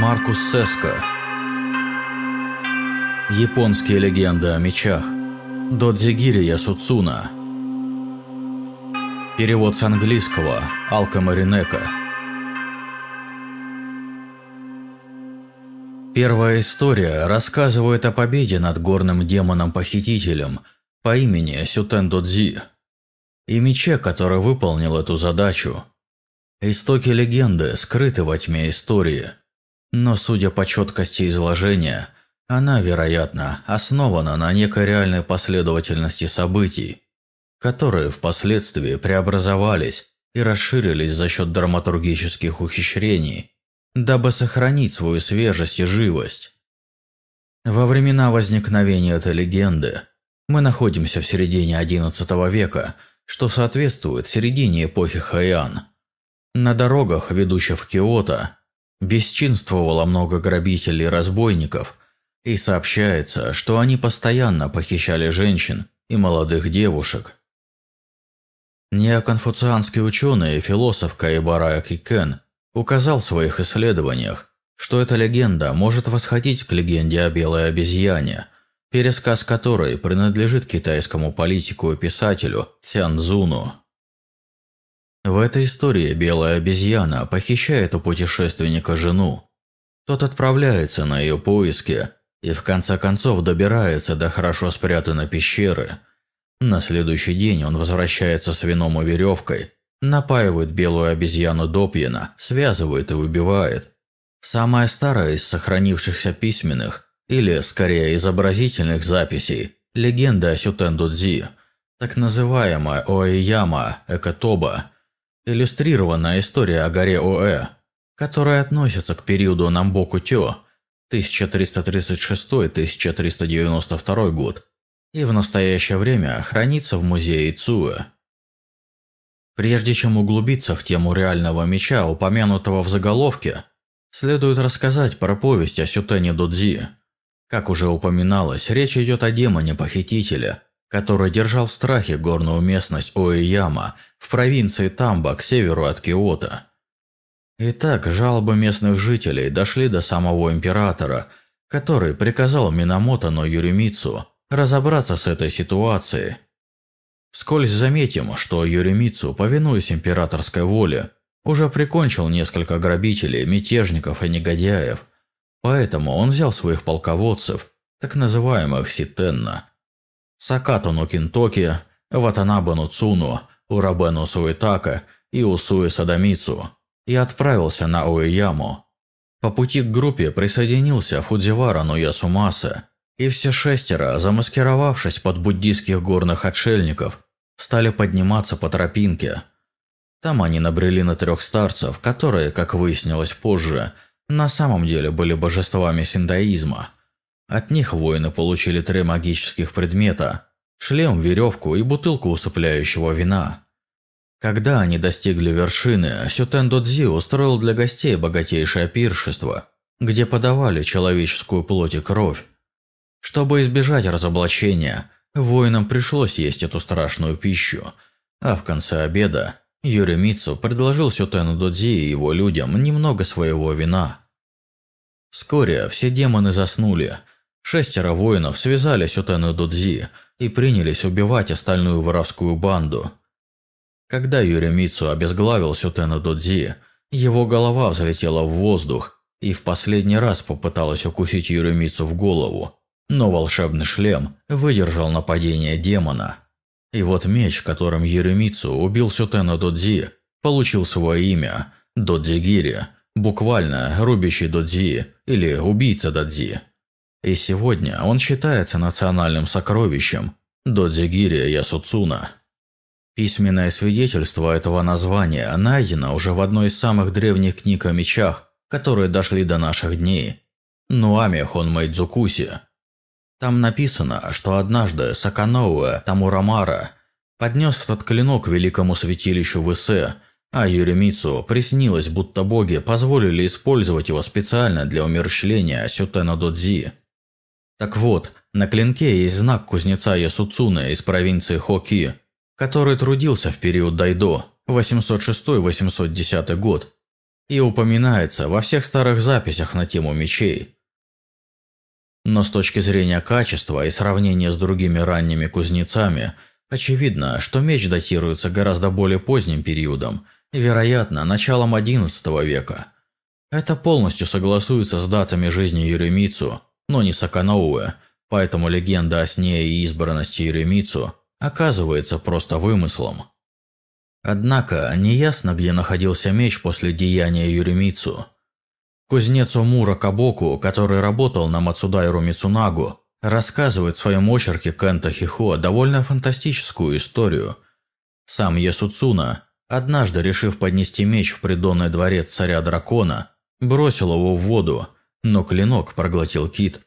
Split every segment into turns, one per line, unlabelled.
Маркус Сеско. Японские легенды о мечах. Додзигири Ясуцуна. Перевод с английского Алка Маринека. Первая история рассказывает о победе над горным демоном-похитителем по имени Сютен Додзи и мече, который выполнил эту задачу. Истоки легенды скрыты во тьме истории – но, судя по четкости изложения, она, вероятно, основана на некой реальной последовательности событий, которые впоследствии преобразовались и расширились за счет драматургических ухищрений, дабы сохранить свою свежесть и живость. Во времена возникновения этой легенды мы находимся в середине XI века, что соответствует середине эпохи Хэйан. На дорогах, ведущих в Киото, Бесчинствовало много грабителей и разбойников, и сообщается, что они постоянно похищали женщин и молодых девушек. Неоконфуцианский ученый и философ Каибара Кикен указал в своих исследованиях, что эта легенда может восходить к легенде о белой обезьяне, пересказ которой принадлежит китайскому политику и писателю Цзуну. В этой истории белая обезьяна похищает у путешественника жену. Тот отправляется на ее поиски и в конце концов добирается до хорошо спрятанной пещеры. На следующий день он возвращается с вином и веревкой, напаивает белую обезьяну допьяна, связывает и убивает. Самая старая из сохранившихся письменных, или скорее изобразительных записей, легенда о Сютендудзи, так называемая Оэяма Экотоба – иллюстрированная история о горе Оэ, которая относится к периоду Намбоку-Тё 1336-1392 год и в настоящее время хранится в музее Ицуэ. Прежде чем углубиться в тему реального меча, упомянутого в заголовке, следует рассказать про повесть о Сютене Додзи. Как уже упоминалось, речь идет о демоне-похитителе – который держал в страхе горную местность Оэяма в провинции Тамба к северу от Киото. Итак, жалобы местных жителей дошли до самого императора, который приказал Минамото но Юримицу разобраться с этой ситуацией. Вскользь заметим, что Юримицу, повинуясь императорской воле, уже прикончил несколько грабителей, мятежников и негодяев, поэтому он взял своих полководцев, так называемых Ситенна, Сакато но Кинтоки, Ватанабе но Цуну, Урабе но Суэтака и Усуэ Садамицу и отправился на Уэяму. По пути к группе присоединился Фудзивара но Ясумаса, и все шестеро, замаскировавшись под буддийских горных отшельников, стали подниматься по тропинке. Там они набрели на трех старцев, которые, как выяснилось позже, на самом деле были божествами синдаизма – от них воины получили три магических предмета – шлем, веревку и бутылку усыпляющего вина. Когда они достигли вершины, Сютен Додзи устроил для гостей богатейшее пиршество, где подавали человеческую плоть и кровь. Чтобы избежать разоблачения, воинам пришлось есть эту страшную пищу, а в конце обеда Юримицу предложил Сютену Додзи и его людям немного своего вина. Вскоре все демоны заснули – Шестеро воинов связались у Тену Дудзи и принялись убивать остальную воровскую банду. Когда Юремицу обезглавил Сютена Дудзи, его голова взлетела в воздух и в последний раз попыталась укусить Юремицу в голову, но волшебный шлем выдержал нападение демона. И вот меч, которым Юремицу убил Сютена Додзи, получил свое имя – Додзигири, буквально «рубящий Додзи» или «убийца Додзи». И сегодня он считается национальным сокровищем Додзигири Ясуцуна. Письменное свидетельство этого названия найдено уже в одной из самых древних книг о мечах, которые дошли до наших дней – Нуами Хонмэйдзукуси. Там написано, что однажды Саканоуэ Тамурамара поднес этот клинок великому святилищу в Исе, а Юремицу приснилось, будто боги позволили использовать его специально для умерщвления Сютена Додзи. Так вот, на клинке есть знак кузнеца Ясуцуна из провинции Хоки, который трудился в период Дайдо, 806-810 год. и упоминается во всех старых записях на тему мечей. Но с точки зрения качества и сравнения с другими ранними кузнецами, очевидно, что меч датируется гораздо более поздним периодом, вероятно, началом XI века. Это полностью согласуется с датами жизни Юремицу, но не Саканоуэ, поэтому легенда о сне и избранности Юремицу оказывается просто вымыслом. Однако неясно, где находился меч после деяния Юремицу – Кузнец Омура Кабоку, который работал на Мацудайру Мицунагу, рассказывает в своем очерке Кента Хихо довольно фантастическую историю. Сам Ясуцуна, однажды решив поднести меч в придонный дворец царя-дракона, бросил его в воду, но клинок проглотил кит.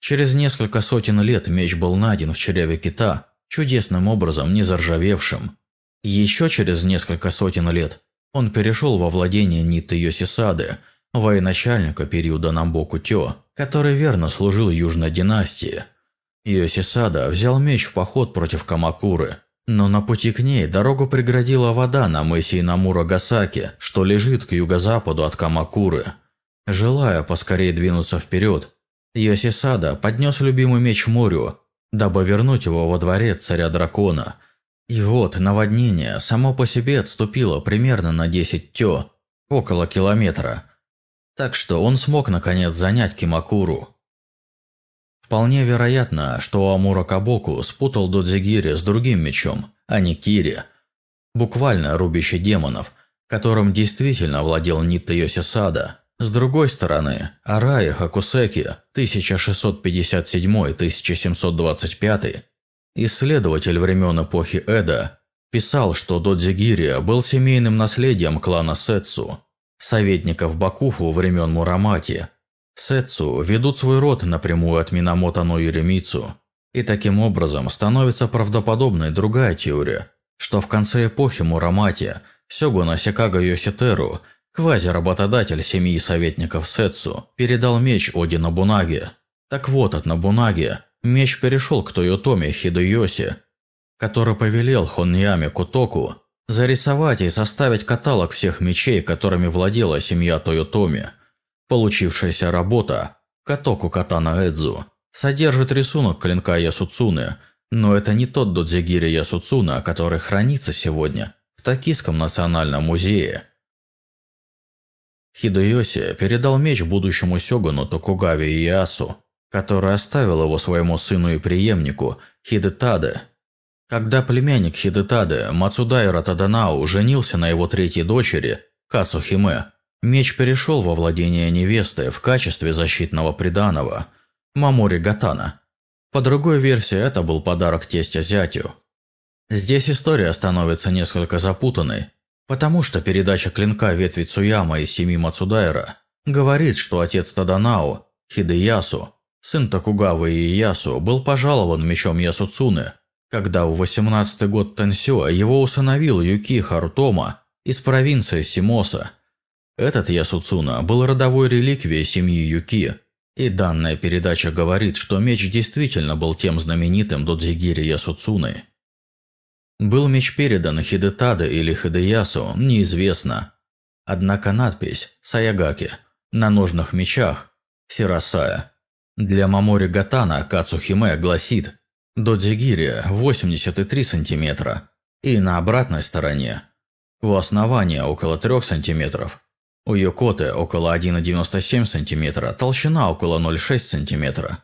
Через несколько сотен лет меч был найден в череве кита, чудесным образом не заржавевшим. Еще через несколько сотен лет он перешел во владение Ниты Йосисады – военачальника периода Намбоку Тё, который верно служил Южной династии. Йосисада взял меч в поход против Камакуры, но на пути к ней дорогу преградила вода на мысе Инамура-Гасаки, что лежит к юго-западу от Камакуры. Желая поскорее двинуться вперед, Йосисада поднес любимый меч морю, дабы вернуть его во дворец царя-дракона. И вот наводнение само по себе отступило примерно на 10 тё, около километра, так что он смог наконец занять Кимакуру. Вполне вероятно, что Амура Кабоку спутал Додзигири с другим мечом, а не Кири, буквально рубящий демонов, которым действительно владел Нитта Йосисада. С другой стороны, Арая Хакусеки 1657-1725, исследователь времен эпохи Эда, писал, что Додзигири был семейным наследием клана Сетсу, советников Бакуфу времен Мурамати. Сетсу ведут свой род напрямую от Минамото но Юремицу, и таким образом становится правдоподобной другая теория, что в конце эпохи Мурамати Сёгуна Сикага Йоситеру, квази-работодатель семьи советников Сетсу, передал меч Оди Набунаге. Так вот, от Набунаги меч перешел к Тойотоме Хидойоси, который повелел Хоньяме Кутоку Зарисовать и составить каталог всех мечей, которыми владела семья Тойотоми. Получившаяся работа «Катоку Катана Эдзу» содержит рисунок клинка Ясуцуны, но это не тот Додзигири Ясуцуна, который хранится сегодня в Токийском национальном музее. Хидойоси передал меч будущему сёгуну Токугаве Иясу, который оставил его своему сыну и преемнику Хидетаде когда племянник Хидетады Мацудайра Таданау женился на его третьей дочери, Касухиме, меч перешел во владение невесты в качестве защитного приданого Мамори Гатана. По другой версии, это был подарок тестя зятю. Здесь история становится несколько запутанной, потому что передача клинка ветви Цуяма из семьи Мацудайра говорит, что отец Таданао, Хидеясу, сын Токугавы и Ясу, был пожалован мечом Ясуцуны когда в 18-й год Тансё его усыновил Юки Харутома из провинции Симоса. Этот Ясуцуна был родовой реликвией семьи Юки, и данная передача говорит, что меч действительно был тем знаменитым Додзигири Ясуцуной. Был меч передан Хидетаде или Хидеясу, неизвестно. Однако надпись «Саягаки» на ножных мечах «Сирасая» для Мамори Гатана Кацухиме гласит до Дзигирия 83 см и на обратной стороне. У основания около 3 см, у Йокоты около 1,97 см, толщина около 0,6 см.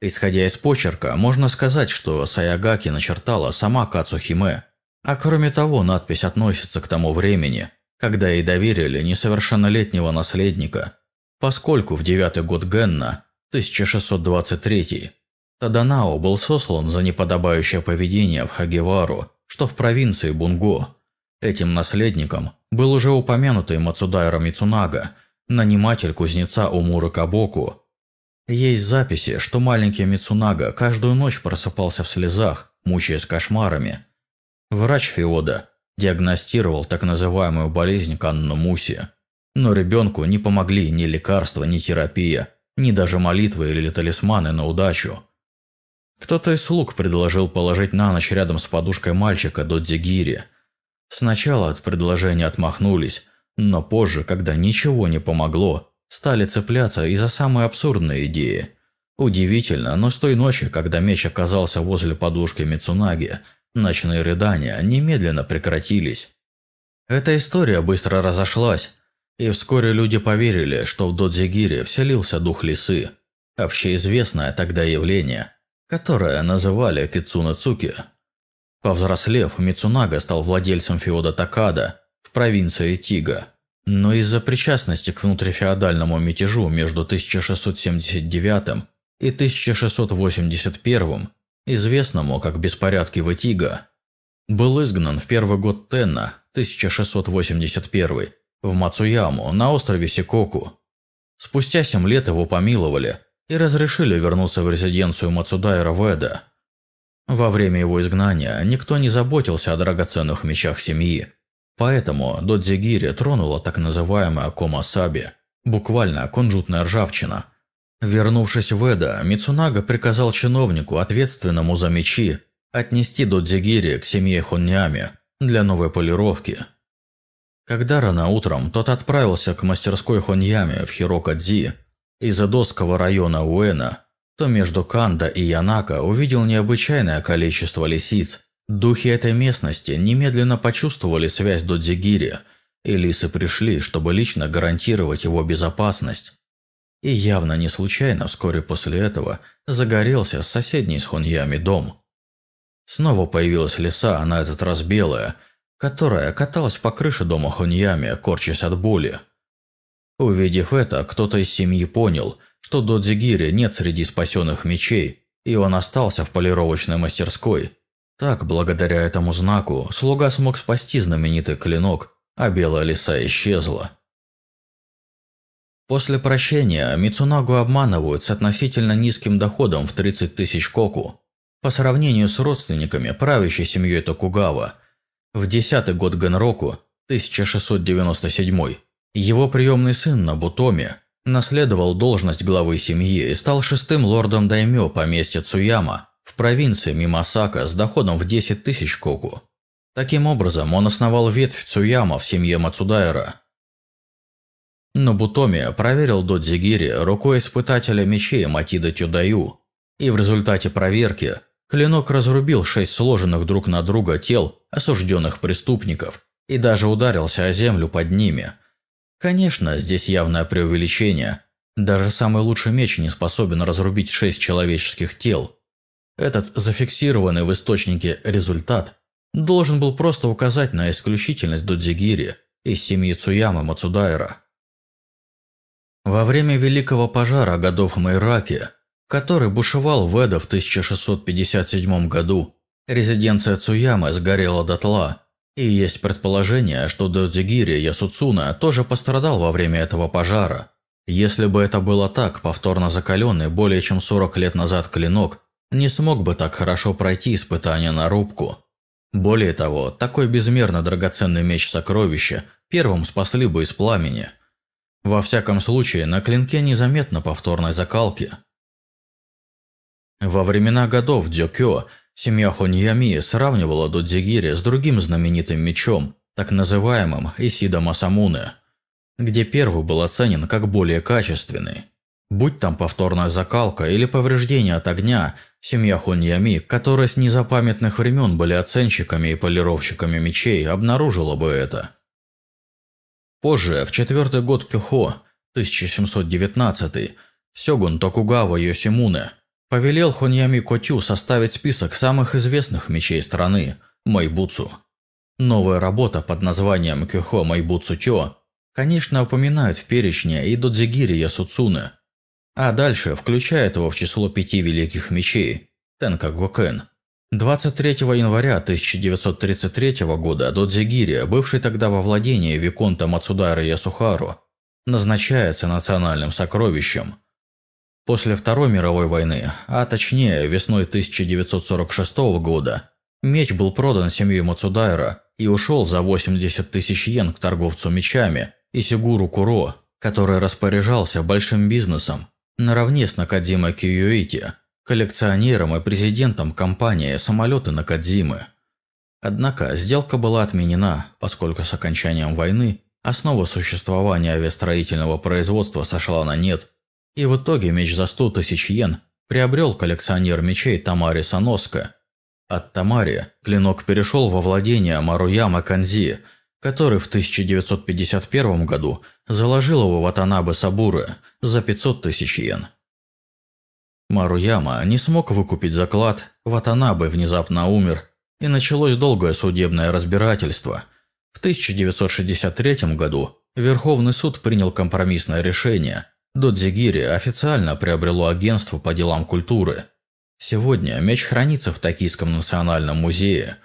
Исходя из почерка, можно сказать, что Саягаки начертала сама Кацухиме, а кроме того надпись относится к тому времени, когда ей доверили несовершеннолетнего наследника, поскольку в девятый год Генна, 1623 Таданао был сослан за неподобающее поведение в Хагевару, что в провинции Бунго. Этим наследником был уже упомянутый Мацудайра Мицунага, наниматель кузнеца Умуры Кабоку. Есть записи, что маленький Мицунага каждую ночь просыпался в слезах, мучаясь кошмарами. Врач Феода диагностировал так называемую болезнь Канну Муси. Но ребенку не помогли ни лекарства, ни терапия, ни даже молитвы или талисманы на удачу. Кто-то из слуг предложил положить на ночь рядом с подушкой мальчика до Дзигири. Сначала от предложения отмахнулись, Но позже, когда ничего не помогло, стали цепляться и за самые абсурдные идеи. Удивительно, но с той ночи, когда меч оказался возле подушки Мицунаги, ночные рыдания немедленно прекратились. Эта история быстро разошлась, и вскоре люди поверили, что в Додзигире вселился дух лисы, общеизвестное тогда явление, которое называли Кицуна Цуки. Повзрослев, Мицунага стал владельцем феода Такада в провинции Тига, но из-за причастности к внутрифеодальному мятежу между 1679 и 1681, известному как беспорядки в Итига, был изгнан в первый год Тенна, 1681, в Мацуяму на острове Сикоку. Спустя семь лет его помиловали и разрешили вернуться в резиденцию Мацудайра Веда. Во время его изгнания никто не заботился о драгоценных мечах семьи, поэтому Додзигири тронула так называемая Комасаби, буквально кунжутная ржавчина – Вернувшись в Эда, Мицунага приказал чиновнику, ответственному за мечи, отнести Додзигири к семье Хоннями для новой полировки. Когда рано утром тот отправился к мастерской Хоньями в Хирокадзи из Эдосского района Уэна, то между Канда и Янака увидел необычайное количество лисиц. Духи этой местности немедленно почувствовали связь Додзигири, и лисы пришли, чтобы лично гарантировать его безопасность. И явно не случайно вскоре после этого загорелся соседний с Хуньями дом. Снова появилась лиса, на этот раз белая, которая каталась по крыше дома Хуньями, корчась от боли. Увидев это, кто-то из семьи понял, что Додзигири нет среди спасенных мечей, и он остался в полировочной мастерской. Так, благодаря этому знаку, слуга смог спасти знаменитый клинок, а белая лиса исчезла. После прощения Мицунагу обманывают с относительно низким доходом в 30 тысяч коку. По сравнению с родственниками правящей семьей Токугава, в десятый год Генроку, 1697 его приемный сын Набутоми наследовал должность главы семьи и стал шестым лордом даймё поместья Цуяма в провинции Мимасака с доходом в 10 тысяч коку. Таким образом, он основал ветвь Цуяма в семье Мацудайра – но Бутоми проверил Додзигири рукой испытателя мечей Матида Тюдаю, и в результате проверки клинок разрубил шесть сложенных друг на друга тел осужденных преступников и даже ударился о землю под ними. Конечно, здесь явное преувеличение. Даже самый лучший меч не способен разрубить шесть человеческих тел. Этот зафиксированный в источнике результат должен был просто указать на исключительность Додзигири из семьи Цуямы Мацудайра. Во время Великого пожара годов в Майраке, который бушевал в Эдо в 1657 году, резиденция Цуямы сгорела дотла, и есть предположение, что Додзигири Ясуцуна тоже пострадал во время этого пожара. Если бы это было так, повторно закаленный более чем 40 лет назад клинок не смог бы так хорошо пройти испытание на рубку. Более того, такой безмерно драгоценный меч сокровища первым спасли бы из пламени – во всяком случае, на клинке незаметно повторной закалки. Во времена годов Дёкё семья Хоньями сравнивала Додзигири с другим знаменитым мечом, так называемым Исида Масамуне, где первый был оценен как более качественный. Будь там повторная закалка или повреждение от огня, семья Хоньями, которая с незапамятных времен были оценщиками и полировщиками мечей, обнаружила бы это. Позже, в четвертый год Кюхо, 1719 Сёгун Токугава Йосимуне повелел Хоньями Котю составить список самых известных мечей страны – Майбуцу. Новая работа под названием Кюхо Майбуцу Тё, конечно, упоминает в перечне и Додзигири Ясуцуне, а дальше включает его в число пяти великих мечей – Тенкагокен – 23 января 1933 года Додзигири, бывший тогда во владении Виконта Мацудара Ясухару, назначается национальным сокровищем. После Второй мировой войны, а точнее весной 1946 года, меч был продан семьей Мацудайра и ушел за 80 тысяч йен к торговцу мечами Исигуру Куро, который распоряжался большим бизнесом, наравне с Накадзима Киюити – коллекционером и президентом компании «Самолеты Накадзимы». Однако сделка была отменена, поскольку с окончанием войны основа существования авиастроительного производства сошла на нет, и в итоге меч за 100 тысяч йен приобрел коллекционер мечей Тамари Саноска. От Тамари клинок перешел во владение Маруяма Канзи, который в 1951 году заложил его Ватанабе Сабуры за 500 тысяч йен. Маруяма не смог выкупить заклад, Ватанабе внезапно умер, и началось долгое судебное разбирательство. В 1963 году Верховный суд принял компромиссное решение. Додзигири официально приобрело агентство по делам культуры. Сегодня меч хранится в Токийском национальном музее.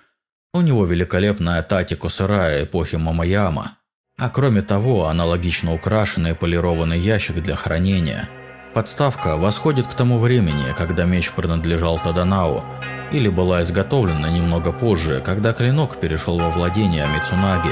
У него великолепная тати Кусырая эпохи Мамаяма, а кроме того аналогично украшенный полированный ящик для хранения – Подставка восходит к тому времени, когда меч принадлежал Таданау, или была изготовлена немного позже, когда клинок перешел во владение Мицунаги.